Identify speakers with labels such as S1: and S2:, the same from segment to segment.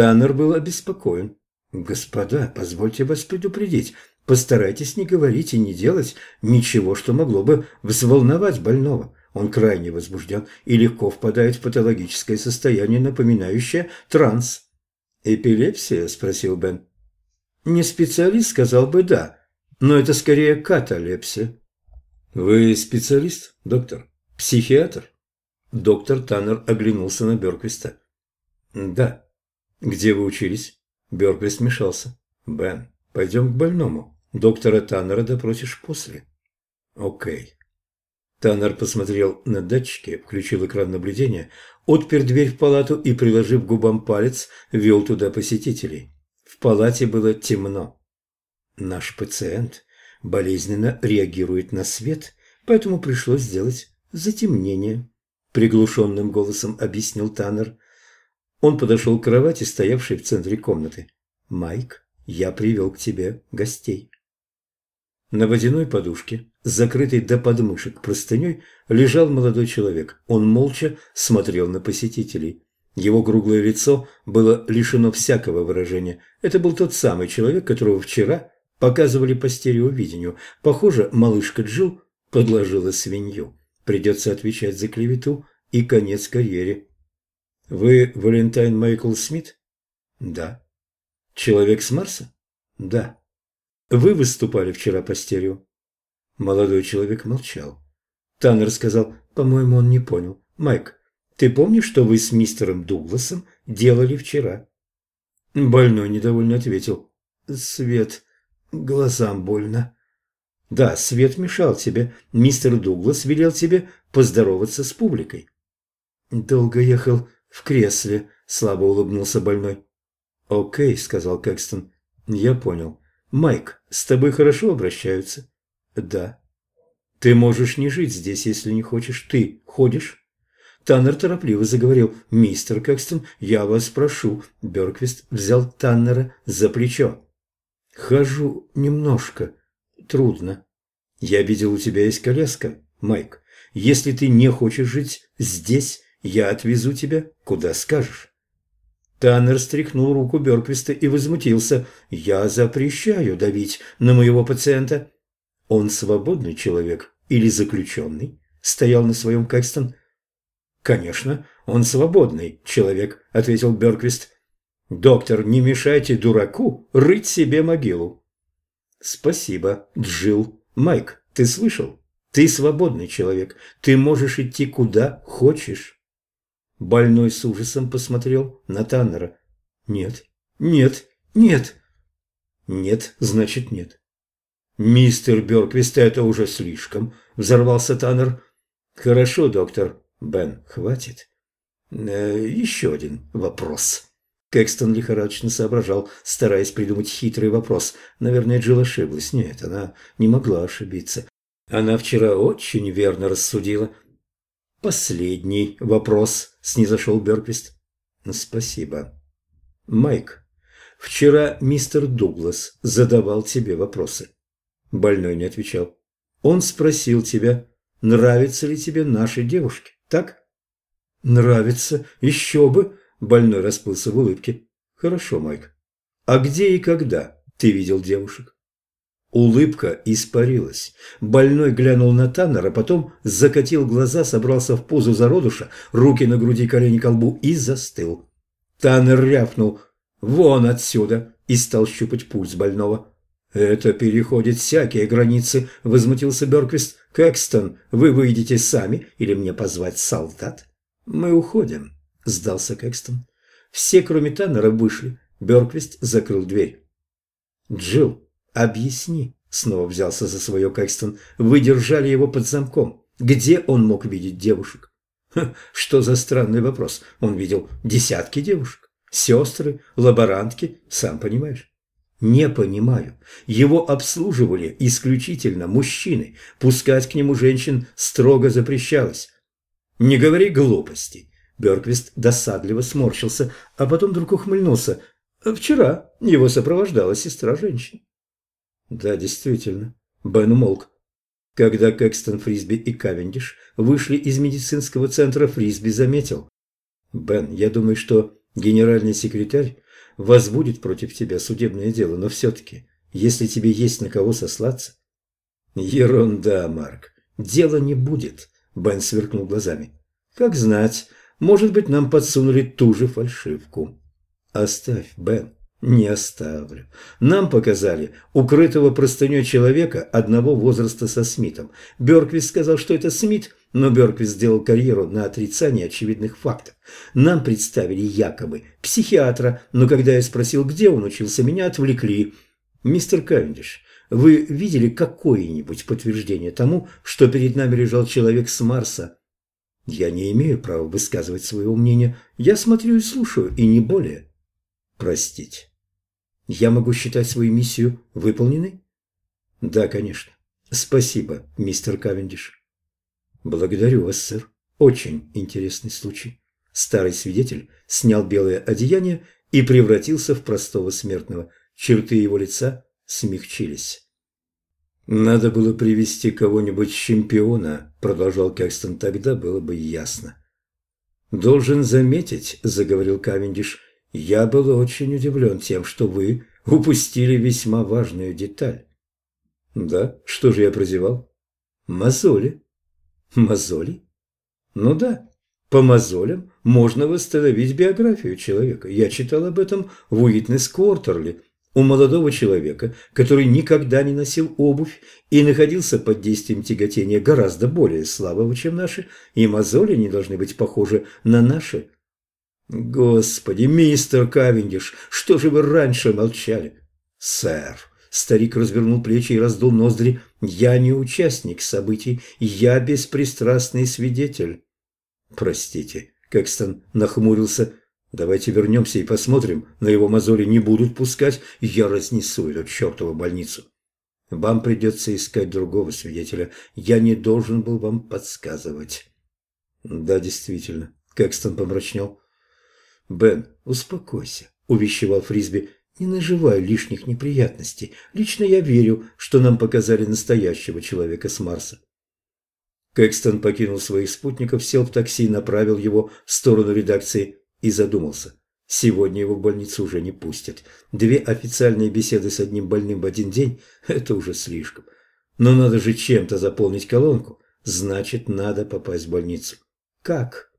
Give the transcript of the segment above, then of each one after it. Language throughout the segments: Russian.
S1: Таннер был обеспокоен. «Господа, позвольте вас предупредить, постарайтесь не говорить и не делать ничего, что могло бы взволновать больного. Он крайне возбужден и легко впадает в патологическое состояние, напоминающее транс». «Эпилепсия?» – спросил Бен. «Не специалист, сказал бы да, но это скорее каталепсия». «Вы специалист, доктор? Психиатр?» Доктор Таннер оглянулся на Бёрквиста. «Да». «Где вы учились?» Бёрквист смешался. «Бен, пойдем к больному. Доктора Таннера допросишь после». «Окей». Таннер посмотрел на датчики, включил экран наблюдения, отпер дверь в палату и, приложив губам палец, вел туда посетителей. В палате было темно. Наш пациент болезненно реагирует на свет, поэтому пришлось сделать затемнение, приглушенным голосом объяснил Таннер. Он подошел к кровати, стоявшей в центре комнаты. «Майк, я привел к тебе гостей». На водяной подушке, закрытой до подмышек простыней, лежал молодой человек. Он молча смотрел на посетителей. Его круглое лицо было лишено всякого выражения. Это был тот самый человек, которого вчера показывали по стереовидению. Похоже, малышка Джил подложила свинью. Придется отвечать за клевету и конец карьере. «Вы Валентайн Майкл Смит?» «Да». «Человек с Марса?» «Да». Вы выступали вчера по стерео?» Молодой человек молчал. Таннер сказал, по-моему, он не понял. «Майк, ты помнишь, что вы с мистером Дугласом делали вчера?» Больной недовольно ответил. «Свет, глазам больно». «Да, свет мешал тебе. Мистер Дуглас велел тебе поздороваться с публикой». «Долго ехал в кресле», — слабо улыбнулся больной. «Окей», — сказал Кэкстон. «Я понял. «Майк, с тобой хорошо обращаются?» «Да». «Ты можешь не жить здесь, если не хочешь. Ты ходишь?» Таннер торопливо заговорил. «Мистер Кэкстон, я вас прошу». Бёрквист взял Таннера за плечо. «Хожу немножко. Трудно. Я видел, у тебя есть коляска, Майк. Если ты не хочешь жить здесь, я отвезу тебя, куда скажешь». Таннер стряхнул руку Бёрквиста и возмутился. «Я запрещаю давить на моего пациента». «Он свободный человек или заключенный?» – стоял на своем Кэкстон. «Конечно, он свободный человек», – ответил Бёрквист. «Доктор, не мешайте дураку рыть себе могилу». «Спасибо, Джилл. Майк, ты слышал? Ты свободный человек. Ты можешь идти куда хочешь». Больной с ужасом посмотрел на Таннера. «Нет, нет, нет!» «Нет, значит нет». «Мистер Бёрквист, это уже слишком», – взорвался Таннер. «Хорошо, доктор. Бен, хватит?» э, «Еще один вопрос». Кэкстон лихорадочно соображал, стараясь придумать хитрый вопрос. Наверное, Джилл ошиблась. Нет, она не могла ошибиться. Она вчера очень верно рассудила. «Последний вопрос», – снизошел Берквист. «Спасибо». «Майк, вчера мистер Дуглас задавал тебе вопросы». Больной не отвечал. «Он спросил тебя, нравятся ли тебе наши девушки, так?» «Нравится, еще бы!» – больной расплылся в улыбке. «Хорошо, Майк. А где и когда ты видел девушек?» Улыбка испарилась. Больной глянул на Таннера, потом закатил глаза, собрался в позу зародуша, руки на груди, колени к лбу и застыл. Таннер рявкнул «Вон отсюда!» и стал щупать пульс больного. «Это переходит всякие границы», — возмутился Берквист. «Кэкстон, вы выйдете сами или мне позвать солдат?» «Мы уходим», — сдался Кэкстон. Все, кроме Таннера, вышли. Берквист закрыл дверь. «Джилл, «Объясни», — снова взялся за свое Кэкстон, — «вы держали его под замком. Где он мог видеть девушек?» Ха, «Что за странный вопрос? Он видел десятки девушек, сестры, лаборантки, сам понимаешь». «Не понимаю. Его обслуживали исключительно мужчины. Пускать к нему женщин строго запрещалось». «Не говори глупостей». Бёрквист досадливо сморщился, а потом вдруг ухмыльнулся. «Вчера его сопровождала сестра женщин». Да, действительно. Бен умолк. Когда Кэкстон, Фрисби и Кавендиш вышли из медицинского центра, Фрисби заметил. «Бен, я думаю, что генеральный секретарь возбудит против тебя судебное дело, но все-таки, если тебе есть на кого сослаться... Ерунда, Марк. Дела не будет, Бен сверкнул глазами. Как знать, может быть, нам подсунули ту же фальшивку. Оставь, Бен. Не оставлю. Нам показали укрытого простыней человека одного возраста со Смитом. Бёрквист сказал, что это Смит, но Бёрквист сделал карьеру на отрицании очевидных фактов. Нам представили якобы психиатра, но когда я спросил, где он учился, меня отвлекли. Мистер Кавендиш, вы видели какое-нибудь подтверждение тому, что перед нами лежал человек с Марса? Я не имею права высказывать своего мнения. Я смотрю и слушаю, и не более. Простите. Я могу считать свою миссию выполненной? Да, конечно. Спасибо, мистер Кавендиш. Благодарю вас, сэр. Очень интересный случай. Старый свидетель снял белое одеяние и превратился в простого смертного. Черты его лица смягчились. «Надо было привести кого-нибудь чемпиона», – продолжал Кэкстон, – «тогда было бы ясно». «Должен заметить», – заговорил Кавендиш, я был очень удивлен тем, что вы упустили весьма важную деталь. Да, что же я прозевал? Мозоли. Мозоли? Ну да, по мозолям можно восстановить биографию человека. Я читал об этом в Уитнес Квартерли. У молодого человека, который никогда не носил обувь и находился под действием тяготения гораздо более слабого, чем наши, и мозоли не должны быть похожи на наши. «Господи, мистер Кавендиш, что же вы раньше молчали?» «Сэр», – старик развернул плечи и раздул ноздри, – «я не участник событий, я беспристрастный свидетель». «Простите», – Кэкстон нахмурился, – «давайте вернемся и посмотрим, на его мозоли не будут пускать, я разнесу эту чертову больницу». «Вам придется искать другого свидетеля, я не должен был вам подсказывать». «Да, действительно», – Кэкстон помрачнел, – «Бен, успокойся», – увещевал Фрисби. «Не наживай лишних неприятностей. Лично я верю, что нам показали настоящего человека с Марса». Кэкстон покинул своих спутников, сел в такси, направил его в сторону редакции и задумался. Сегодня его в больницу уже не пустят. Две официальные беседы с одним больным в один день – это уже слишком. Но надо же чем-то заполнить колонку. Значит, надо попасть в больницу. Как?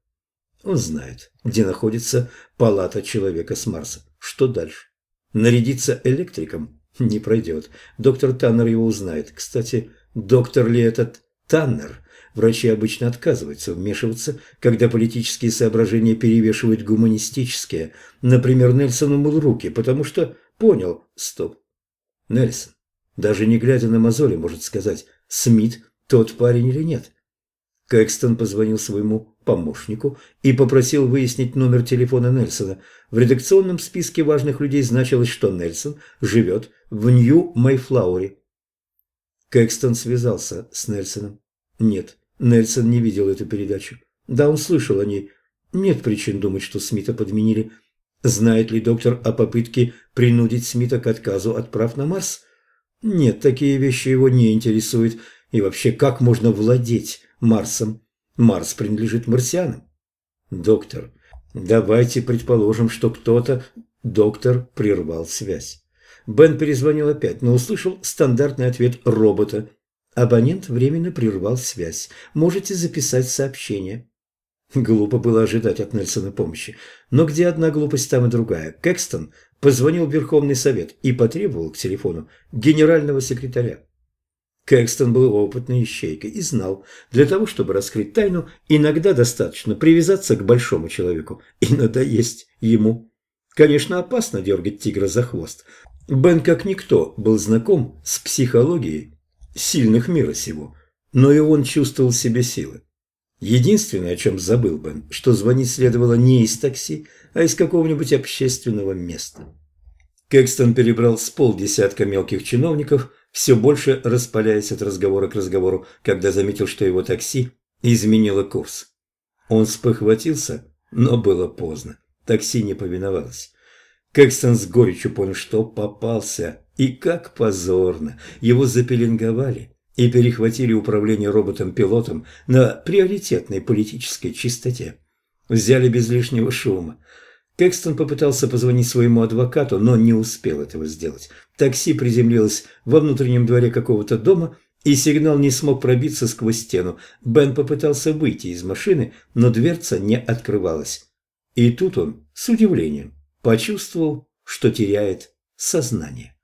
S1: Он знает, где находится палата человека с Марса. Что дальше? Нарядиться электриком? Не пройдет. Доктор Таннер его узнает. Кстати, доктор ли этот Таннер? Врачи обычно отказываются вмешиваться, когда политические соображения перевешивают гуманистические. Например, Нельсон умыл руки, потому что понял. Стоп. Нельсон, даже не глядя на мозоли, может сказать, Смит тот парень или нет. Кэкстон позвонил своему помощнику и попросил выяснить номер телефона Нельсона. В редакционном списке важных людей значилось, что Нельсон живет в Нью-Майфлауре. Кэкстон связался с Нельсоном. Нет, Нельсон не видел эту передачу. Да, он слышал о ней. Нет причин думать, что Смита подменили. Знает ли доктор о попытке принудить Смита к отказу от прав на Марс? Нет, такие вещи его не интересуют. И вообще, как можно владеть Марсом. Марс принадлежит марсианам. Доктор, давайте предположим, что кто-то... Доктор прервал связь. Бен перезвонил опять, но услышал стандартный ответ робота. Абонент временно прервал связь. Можете записать сообщение. Глупо было ожидать от Нельсона помощи. Но где одна глупость, там и другая. Кэкстон позвонил в Верховный Совет и потребовал к телефону генерального секретаря. Кэкстон был опытной ищейкой и знал, для того, чтобы раскрыть тайну, иногда достаточно привязаться к большому человеку и надоесть ему. Конечно, опасно дергать тигра за хвост. Бен, как никто, был знаком с психологией сильных мира сего, но и он чувствовал в себе силы. Единственное, о чем забыл Бен, что звонить следовало не из такси, а из какого-нибудь общественного места. Кэкстон перебрал с полдесятка мелких чиновников – все больше распаляясь от разговора к разговору, когда заметил, что его такси изменило курс. Он спохватился, но было поздно. Такси не повиновалось. Кэкстон с горечью понял, что попался. И как позорно. Его запеленговали и перехватили управление роботом-пилотом на приоритетной политической чистоте. Взяли без лишнего шума. Кэкстон попытался позвонить своему адвокату, но не успел этого сделать. Такси приземлилось во внутреннем дворе какого-то дома, и сигнал не смог пробиться сквозь стену. Бен попытался выйти из машины, но дверца не открывалась. И тут он, с удивлением, почувствовал, что теряет сознание.